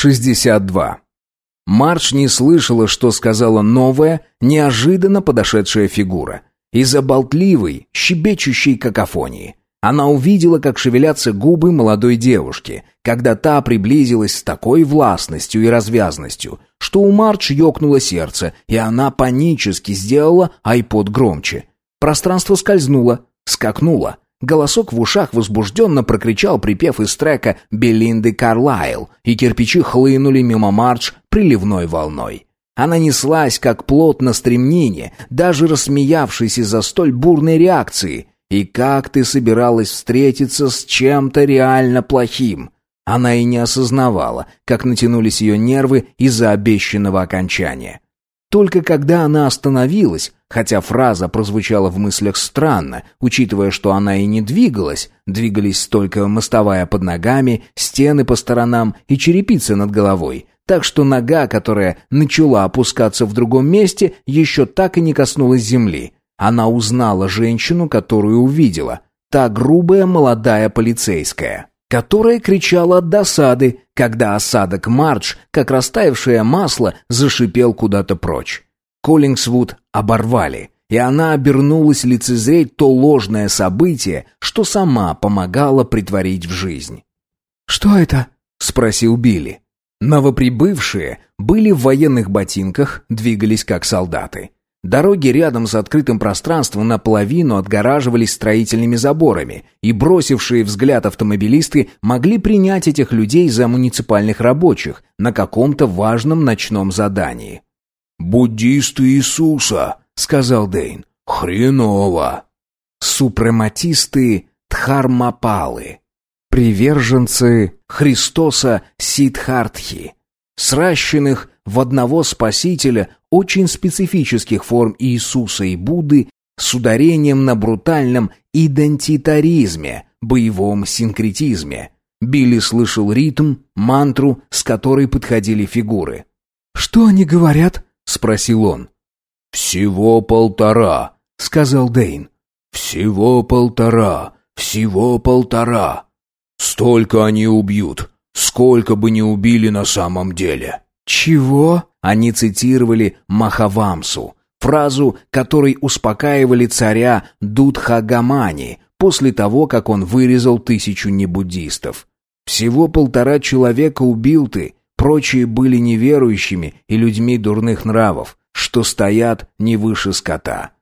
62. Марш не слышала, что сказала новая, неожиданно подошедшая фигура. Из-за болтливой, щебечущей какофонии. Она увидела, как шевелятся губы молодой девушки, когда та приблизилась с такой властностью и развязностью, что у Марч ёкнуло сердце, и она панически сделала айпод громче. Пространство скользнуло, скакнуло. Голосок в ушах возбужденно прокричал припев из трека Белинды Карлайл, и кирпичи хлынули мимо Марч приливной волной. Она неслась, как плот на стремнине, даже рассмеявшись из-за столь бурной реакции — и как ты собиралась встретиться с чем-то реально плохим? Она и не осознавала, как натянулись ее нервы из-за обещанного окончания. Только когда она остановилась, хотя фраза прозвучала в мыслях странно, учитывая, что она и не двигалась, двигались только мостовая под ногами, стены по сторонам и черепица над головой, так что нога, которая начала опускаться в другом месте, еще так и не коснулась земли. Она узнала женщину, которую увидела. Та грубая молодая полицейская, которая кричала от досады, когда осадок Мардж, как растаявшее масло, зашипел куда-то прочь. Коллингсвуд оборвали, и она обернулась лицезреть то ложное событие, что сама помогала притворить в жизнь. «Что это?» — спросил Билли. Новоприбывшие были в военных ботинках, двигались как солдаты. Дороги рядом с открытым пространством наполовину отгораживались строительными заборами, и бросившие взгляд автомобилисты могли принять этих людей за муниципальных рабочих на каком-то важном ночном задании. «Буддисты Иисуса», — сказал Дейн. «Хреново». Супрематисты Дхармапалы. Приверженцы Христоса Сидхартхи. Сращенных в одного спасителя очень специфических форм Иисуса и Будды с ударением на брутальном идентитаризме, боевом синкретизме. Билли слышал ритм, мантру, с которой подходили фигуры. «Что они говорят?» — спросил он. «Всего полтора», — сказал Дейн. «Всего полтора, всего полтора. Столько они убьют, сколько бы не убили на самом деле». «Чего?» Они цитировали Махавамсу, фразу, которой успокаивали царя Дудхагамани после того, как он вырезал тысячу небуддистов. «Всего полтора человека убил ты, прочие были неверующими и людьми дурных нравов, что стоят не выше скота.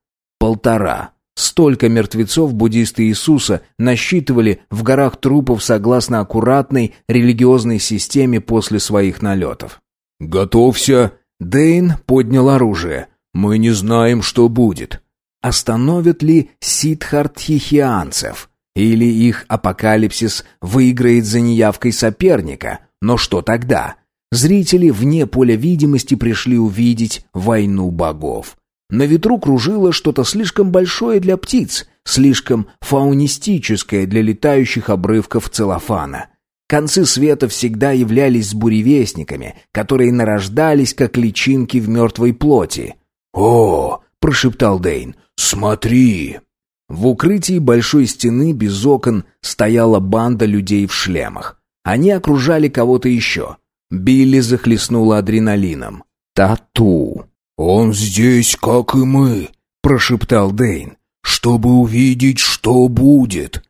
Полтора. Столько мертвецов буддисты Иисуса насчитывали в горах трупов согласно аккуратной религиозной системе после своих налетов. «Готовься!» Дейн поднял оружие. «Мы не знаем, что будет». Остановят ли ситхартхихианцев? Или их апокалипсис выиграет за неявкой соперника? Но что тогда? Зрители вне поля видимости пришли увидеть войну богов. На ветру кружило что-то слишком большое для птиц, слишком фаунистическое для летающих обрывков целлофана. Концы света всегда являлись буревестниками, которые нарождались, как личинки в мертвой плоти. «О!» — прошептал Дейн. «Смотри!» В укрытии большой стены без окон стояла банда людей в шлемах. Они окружали кого-то еще. Билли захлестнула адреналином. «Тату!» «Он здесь, как и мы!» — прошептал Дейн. «Чтобы увидеть, что будет!»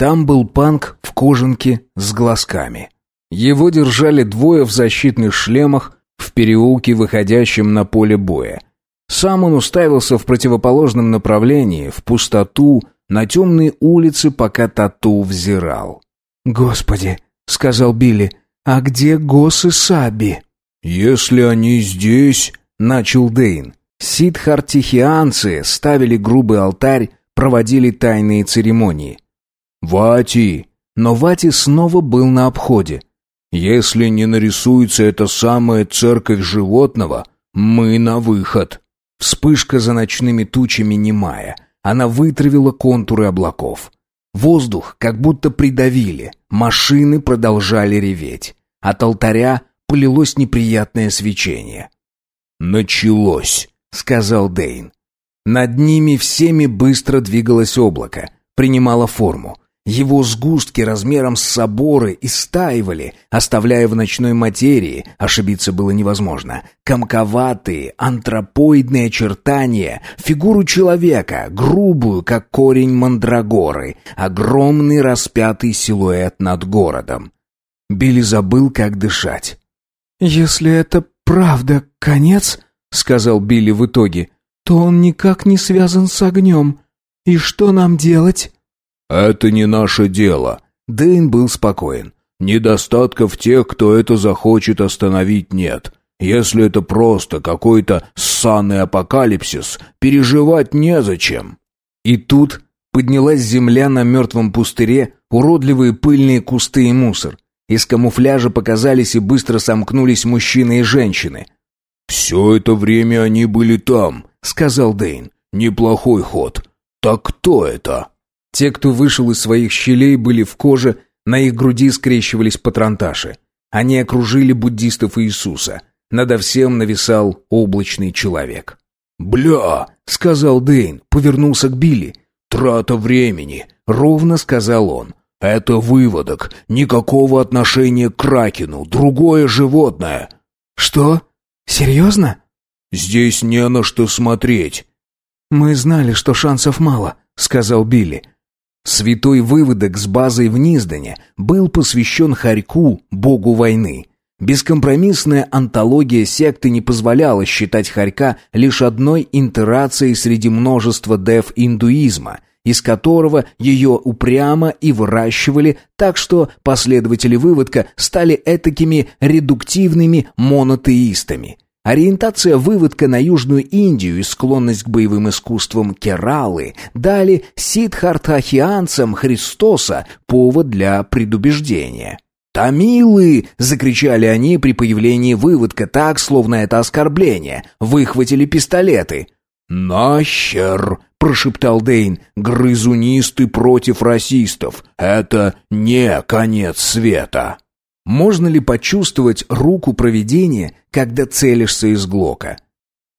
Там был панк в кожанке с глазками. Его держали двое в защитных шлемах в переулке, выходящем на поле боя. Сам он уставился в противоположном направлении, в пустоту, на темные улицы, пока Тату взирал. «Господи!» — сказал Билли. «А где Гос и Саби?» «Если они здесь...» — начал Дейн. Сидхартихианцы ставили грубый алтарь, проводили тайные церемонии. «Вати!» Но Вати снова был на обходе. «Если не нарисуется эта самая церковь животного, мы на выход». Вспышка за ночными тучами немая. Она вытравила контуры облаков. Воздух как будто придавили. Машины продолжали реветь. От алтаря полилось неприятное свечение. «Началось», — сказал Дейн. Над ними всеми быстро двигалось облако, принимало форму. Его сгустки размером с соборы истаивали, оставляя в ночной материи, ошибиться было невозможно, комковатые, антропоидные очертания, фигуру человека, грубую, как корень мандрагоры, огромный распятый силуэт над городом. Билли забыл, как дышать. «Если это правда конец», — сказал Билли в итоге, — «то он никак не связан с огнем. И что нам делать?» «Это не наше дело». Дэйн был спокоен. «Недостатков тех, кто это захочет остановить, нет. Если это просто какой-то ссаный апокалипсис, переживать незачем». И тут поднялась земля на мертвом пустыре, уродливые пыльные кусты и мусор. Из камуфляжа показались и быстро сомкнулись мужчины и женщины. «Все это время они были там», — сказал Дэйн. «Неплохой ход. Так кто это?» Те, кто вышел из своих щелей, были в коже, на их груди скрещивались патронташи. Они окружили буддистов Иисуса. Надо всем нависал облачный человек. «Бля!» — сказал Дэйн, повернулся к Билли. «Трата времени!» — ровно сказал он. «Это выводок. Никакого отношения к Кракену. Другое животное». «Что? Серьезно?» «Здесь не на что смотреть». «Мы знали, что шансов мало», — сказал Билли. Святой выводок с базой в Низдане был посвящен Харьку, богу войны. Бескомпромиссная антология секты не позволяла считать Харька лишь одной интерацией среди множества дев индуизма, из которого ее упрямо и выращивали, так что последователи выводка стали этакими редуктивными монотеистами – Ориентация выводка на Южную Индию и склонность к боевым искусствам Кералы дали сиддхартахианцам Христоса повод для предубеждения. «Тамилы!» — закричали они при появлении выводка так, словно это оскорбление. Выхватили пистолеты. «Нахер!» — прошептал Дейн. «Грызунисты против расистов. Это не конец света!» Можно ли почувствовать руку провидения, когда целишься из глока?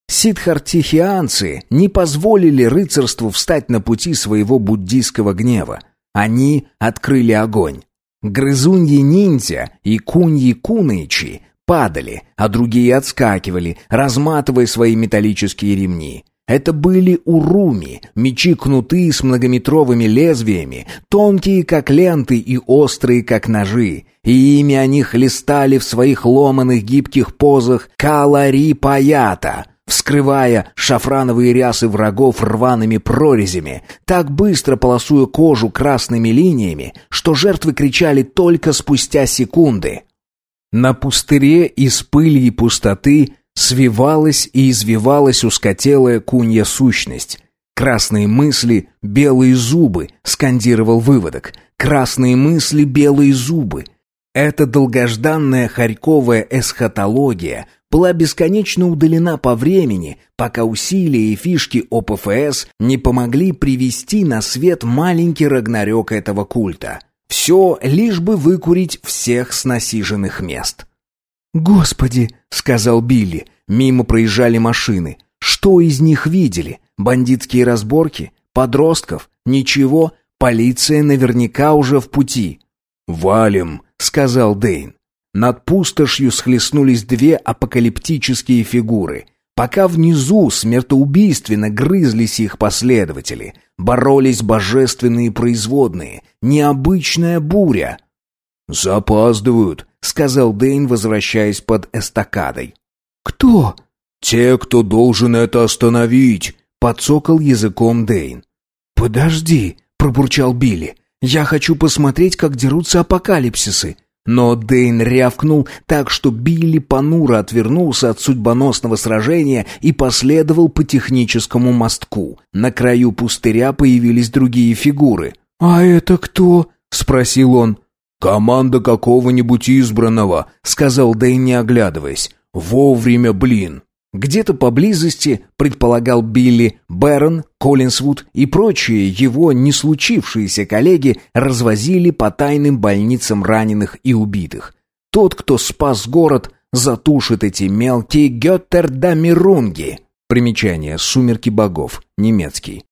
Сидхартихианцы не позволили рыцарству встать на пути своего буддийского гнева. Они открыли огонь. Грызуньи-ниндзя и куньи-кунычи падали, а другие отскакивали, разматывая свои металлические ремни. Это были уруми, мечи-кнуты с многометровыми лезвиями, тонкие, как ленты, и острые, как ножи. И ими они хлестали в своих ломаных гибких позах калари-паята, вскрывая шафрановые рясы врагов рваными прорезями, так быстро полосуя кожу красными линиями, что жертвы кричали только спустя секунды. На пустыре из пыли и пустоты свивалась и извивалась ускотелая кунья сущность. «Красные мысли, белые зубы», — скандировал выводок. «Красные мысли, белые зубы». Эта долгожданная харьковая эсхатология была бесконечно удалена по времени, пока усилия и фишки ОПФС не помогли привести на свет маленький рагнарёк этого культа. Все лишь бы выкурить всех с насиженных мест. «Господи!» — сказал Билли. Мимо проезжали машины. Что из них видели? Бандитские разборки? Подростков? Ничего. Полиция наверняка уже в пути. «Валим!» — сказал Дейн. Над пустошью схлестнулись две апокалиптические фигуры. Пока внизу смертоубийственно грызлись их последователи, боролись божественные производные, необычная буря. «Запаздывают», — сказал Дейн, возвращаясь под эстакадой. «Кто?» «Те, кто должен это остановить», — подсокал языком Дейн. «Подожди», — пробурчал Билли. «Я хочу посмотреть, как дерутся апокалипсисы». Но Дейн рявкнул так, что Билли понуро отвернулся от судьбоносного сражения и последовал по техническому мостку. На краю пустыря появились другие фигуры. «А это кто?» — спросил он. «Команда какого-нибудь избранного», — сказал Дэйн, не оглядываясь. «Вовремя, блин!» Где-то поблизости, предполагал Билли, Бэрон, Коллинсвуд и прочие его не случившиеся коллеги развозили по тайным больницам раненых и убитых. Тот, кто спас город, затушит эти мелкие Геттердамирунги. Примечание «Сумерки богов», немецкий.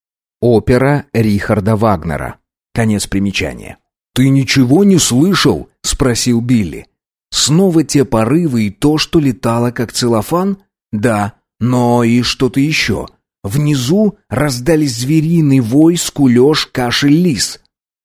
Опера Рихарда Вагнера. Конец примечания. «Ты ничего не слышал?» — спросил Билли. «Снова те порывы и то, что летало, как целлофан? Да, но и что-то еще. Внизу раздались звериный вой, скулеж, кашель лис.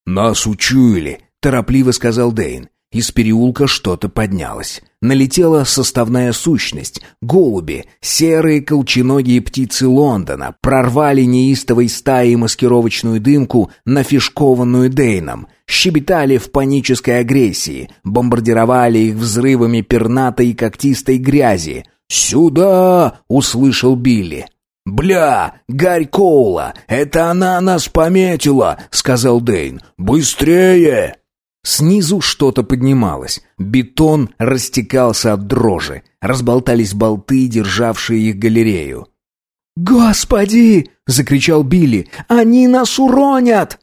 «Нас учуяли», — торопливо сказал Дейн. Из переулка что-то поднялось. Налетела составная сущность. Голуби, серые колченогие птицы Лондона, прорвали неистовой стаей маскировочную дымку, нафишкованную Дейном. Щебетали в панической агрессии, бомбардировали их взрывами пернатой и когтистой грязи. «Сюда!» — услышал Билли. «Бля, Гарь Коула, это она нас пометила!» — сказал Дейн. «Быстрее!» Снизу что-то поднималось. Бетон растекался от дрожи. Разболтались болты, державшие их галерею. «Господи!» — закричал Билли. «Они нас уронят!»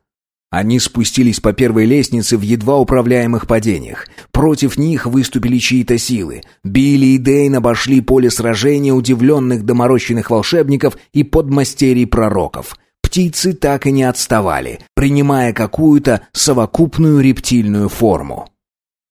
Они спустились по первой лестнице в едва управляемых падениях. Против них выступили чьи-то силы. Билли и Дейн обошли поле сражения удивленных доморощенных волшебников и подмастерий пророков. Птицы так и не отставали, принимая какую-то совокупную рептильную форму.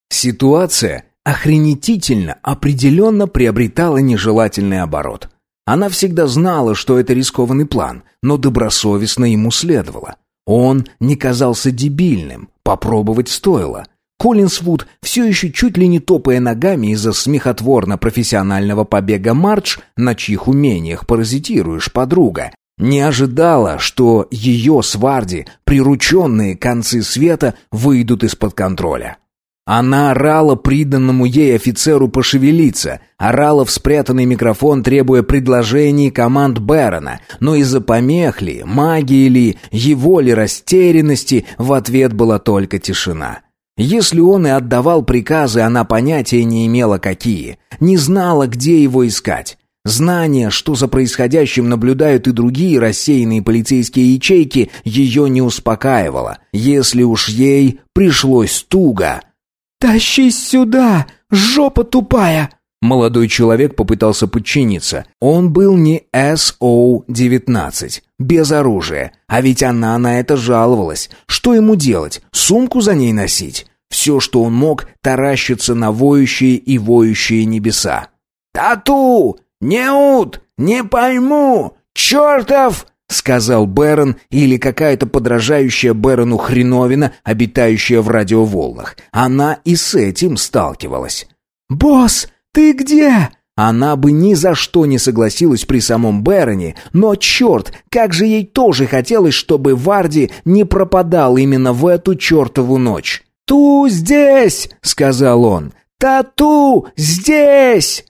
Ситуация охренетительно определенно приобретала нежелательный оборот. Она всегда знала, что это рискованный план, но добросовестно ему следовало. Он не казался дебильным, попробовать стоило. Коллинсвуд, все еще чуть ли не топая ногами из-за смехотворно-профессионального побега Мардж, на чьих умениях паразитируешь, подруга, не ожидала, что ее сварди, прирученные концы света, выйдут из-под контроля. Она орала приданному ей офицеру пошевелиться, орала в спрятанный микрофон, требуя предложений команд Бэрона, но из-за помех ли, магии ли, его ли растерянности в ответ была только тишина. Если он и отдавал приказы, она понятия не имела какие, не знала, где его искать. Знание, что за происходящим наблюдают и другие рассеянные полицейские ячейки, ее не успокаивало. Если уж ей пришлось туго... «Тащись сюда, жопа тупая!» Молодой человек попытался подчиниться. Он был не СО-19, без оружия. А ведь она на это жаловалась. Что ему делать? Сумку за ней носить? Все, что он мог, таращиться на воющие и воющие небеса. «Тату! Неут! Не пойму! Чертов!» — сказал Бэрон или какая-то подражающая Бэрону хреновина, обитающая в радиоволнах. Она и с этим сталкивалась. «Босс, ты где?» Она бы ни за что не согласилась при самом Бэроне, но черт, как же ей тоже хотелось, чтобы Варди не пропадал именно в эту чертову ночь. «Ту здесь!» — сказал он. «Тату здесь!»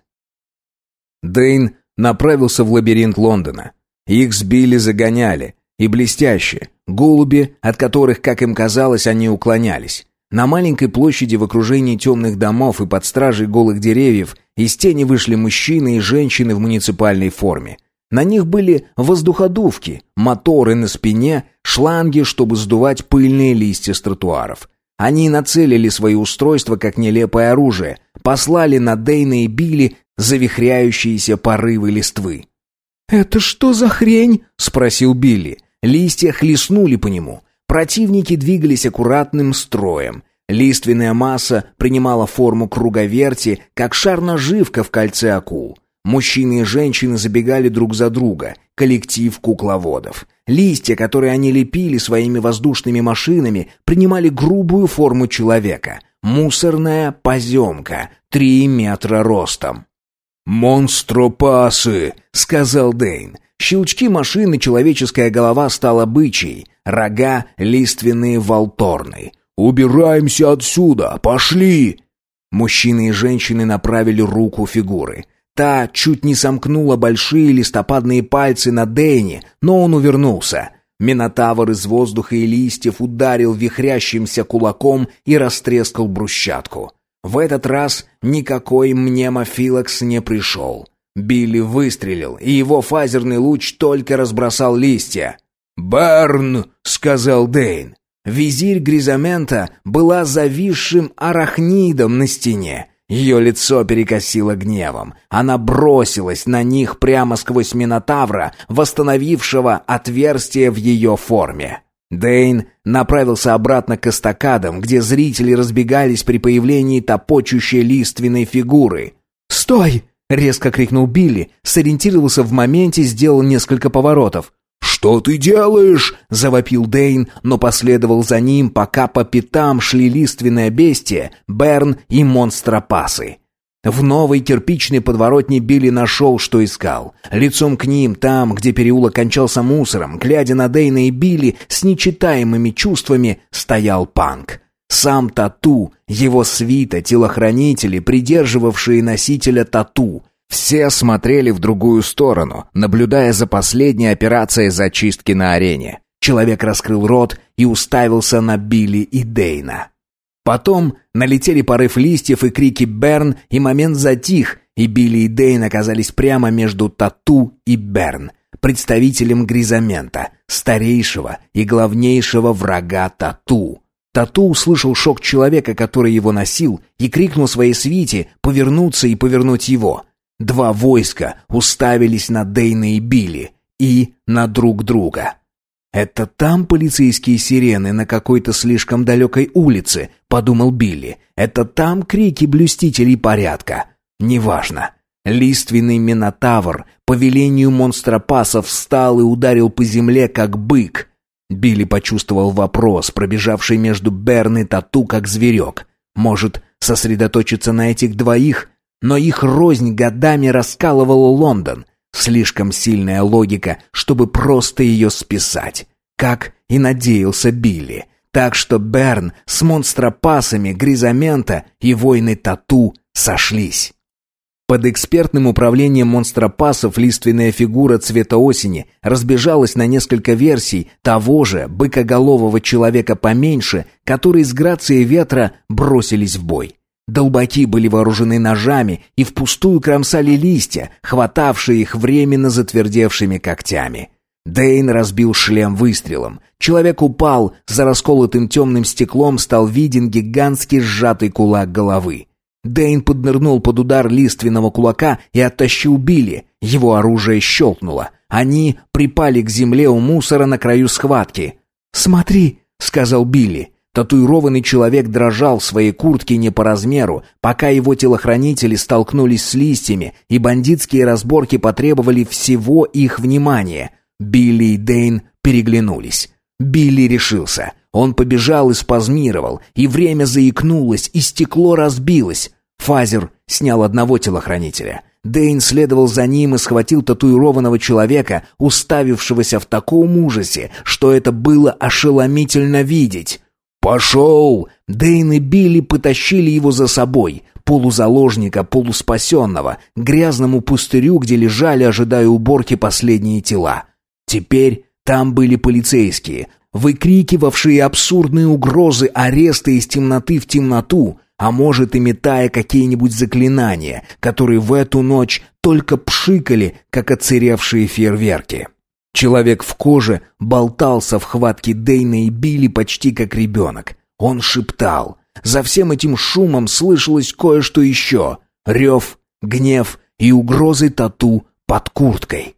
Дэйн направился в лабиринт Лондона. Их сбили, загоняли. И блестяще. Голуби, от которых, как им казалось, они уклонялись. На маленькой площади в окружении темных домов и под стражей голых деревьев из тени вышли мужчины и женщины в муниципальной форме. На них были воздуходувки, моторы на спине, шланги, чтобы сдувать пыльные листья с тротуаров. Они нацелили свои устройства как нелепое оружие, послали на Дейна и Билли завихряющиеся порывы листвы. «Это что за хрень?» — спросил Билли. Листья хлестнули по нему. Противники двигались аккуратным строем. Лиственная масса принимала форму круговерти, как шар-наживка в кольце акул. Мужчины и женщины забегали друг за друга, коллектив кукловодов. Листья, которые они лепили своими воздушными машинами, принимали грубую форму человека. Мусорная поземка, три метра ростом. «Монстропасы!» — сказал Дейн. Щелчки машины человеческая голова стала бычьей, рога лиственные волторны. «Убираемся отсюда! Пошли!» Мужчины и женщины направили руку фигуры. Та чуть не сомкнула большие листопадные пальцы на Дэйне, но он увернулся. Минотавр из воздуха и листьев ударил вихрящимся кулаком и растрескал брусчатку. В этот раз никакой мнемофилакс не пришел. Билли выстрелил, и его фазерный луч только разбросал листья. «Берн!» — сказал Дейн. Визирь Гризамента была зависшим арахнидом на стене. Ее лицо перекосило гневом. Она бросилась на них прямо сквозь Минотавра, восстановившего отверстие в ее форме. Дейн направился обратно к эстакадам, где зрители разбегались при появлении топочущей лиственной фигуры. «Стой!» — резко крикнул Билли, сориентировался в моменте, сделал несколько поворотов. «Что ты делаешь?» — завопил Дейн, но последовал за ним, пока по пятам шли лиственное бестие, Берн и монстропасы. В новой кирпичной подворотне Билли нашел, что искал. Лицом к ним, там, где переулок кончался мусором, глядя на Дейна и Билли с нечитаемыми чувствами, стоял Панк. Сам Тату, его свита, телохранители, придерживавшие носителя Тату. Все смотрели в другую сторону, наблюдая за последней операцией зачистки на арене. Человек раскрыл рот и уставился на Билли и Дейна. Потом налетели порыв листьев и крики «Берн», и момент затих, и Билли и Дейн оказались прямо между Тату и Берн, представителем Гризамента, старейшего и главнейшего врага Тату. Тату услышал шок человека, который его носил, и крикнул своей свите повернуться и повернуть его. Два войска уставились на Дейна и Билли и на друг друга. «Это там полицейские сирены на какой-то слишком далекой улице», — подумал Билли. «Это там крики блюстителей порядка». «Неважно». Лиственный Минотавр по велению монстропасов встал и ударил по земле, как бык. Билли почувствовал вопрос, пробежавший между Берн и Тату, как зверек. Может, сосредоточиться на этих двоих? Но их рознь годами раскалывала Лондон. Слишком сильная логика, чтобы просто ее списать. Как и надеялся Билли. Так что Берн с монстропасами Гризамента и войны Тату сошлись. Под экспертным управлением монстропасов лиственная фигура цвета осени разбежалась на несколько версий того же быкоголового человека поменьше, которые с грацией ветра бросились в бой. Долбаки были вооружены ножами и впустую кромсали листья, хватавшие их временно затвердевшими когтями. Дейн разбил шлем выстрелом. Человек упал, за расколотым темным стеклом стал виден гигантский сжатый кулак головы. Дейн поднырнул под удар лиственного кулака и оттащил Билли. Его оружие щелкнуло. Они припали к земле у мусора на краю схватки. «Смотри», — сказал Билли. Татуированный человек дрожал в своей куртке не по размеру, пока его телохранители столкнулись с листьями, и бандитские разборки потребовали всего их внимания. Билли и Дейн переглянулись. Билли решился. Он побежал и спазмировал, и время заикнулось, и стекло разбилось. Фазер снял одного телохранителя. Дейн следовал за ним и схватил татуированного человека, уставившегося в таком ужасе, что это было ошеломительно видеть. «Пошел!» Дейн и Билли потащили его за собой, полузаложника, полуспасенного, к грязному пустырю, где лежали, ожидая уборки, последние тела. Теперь там были полицейские, выкрикивавшие абсурдные угрозы ареста из темноты в темноту, а может и метая какие-нибудь заклинания, которые в эту ночь только пшикали, как оцеревшие фейерверки. Человек в коже болтался в хватке Дейна и Билли почти как ребенок. Он шептал. За всем этим шумом слышалось кое-что еще. Рев, гнев и угрозы тату под курткой.